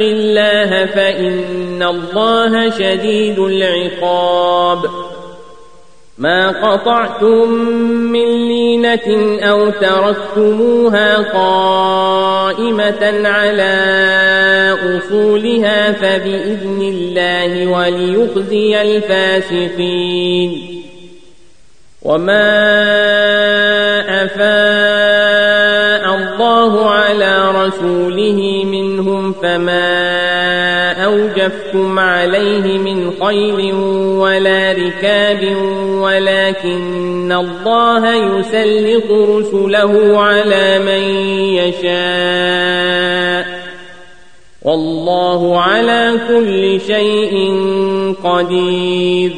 الله فإن الله شديد العقاب. ما قطعتم من لينة أو تركتموها قائمة على أصولها فبإذن الله وليخزي الفاسقين. وما أفاء الله على رسوله منهم فما أوجفتم عليه من خيل ولا ركاب ولكن الله يسلط رسله على من يشاء والله على كل شيء قدير.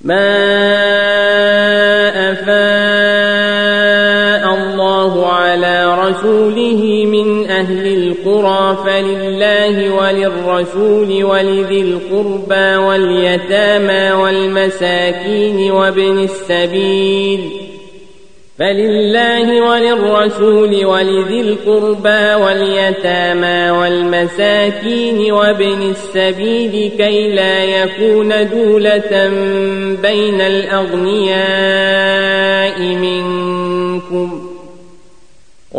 ما على رسوله من أهل القرى فلله وللرسول ولذي القربى واليتامى والمساكين وابن السبيل فلله وللرسول ولذي القربى واليتامى والمساكين وابن السبيل كي لا يكون دولة بين الأغنياء منكم.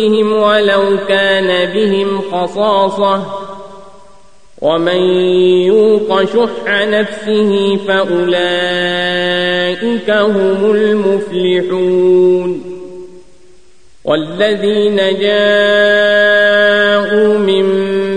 أنفسهم ولو كان بهم خصاصة ومن يوق شح نفسه فأولئك هم المفلحون والذين جاءوا من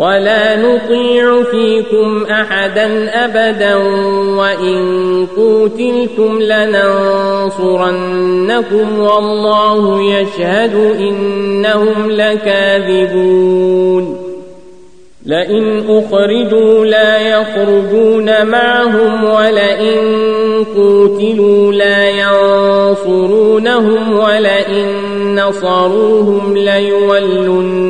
ولا نطيع فيكم احدا ابدا وان قوتلتم لننصرنكم والله يشهد انهم لكاذبون لئن اخرجوا لا يخرجون معهم ولئن قوتلوا لا ينصرونهم ولئن نصروهم ليولن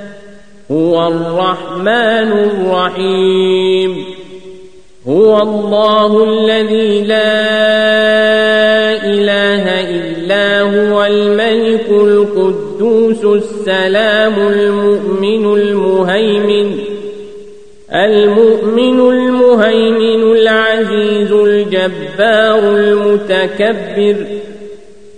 هو الرحمن الرحيم. هو الله الذي لا إله إلا هو الملك القدوس السلام المؤمن المهيمن المؤمن المهيمن العزيز الجبار المتكبر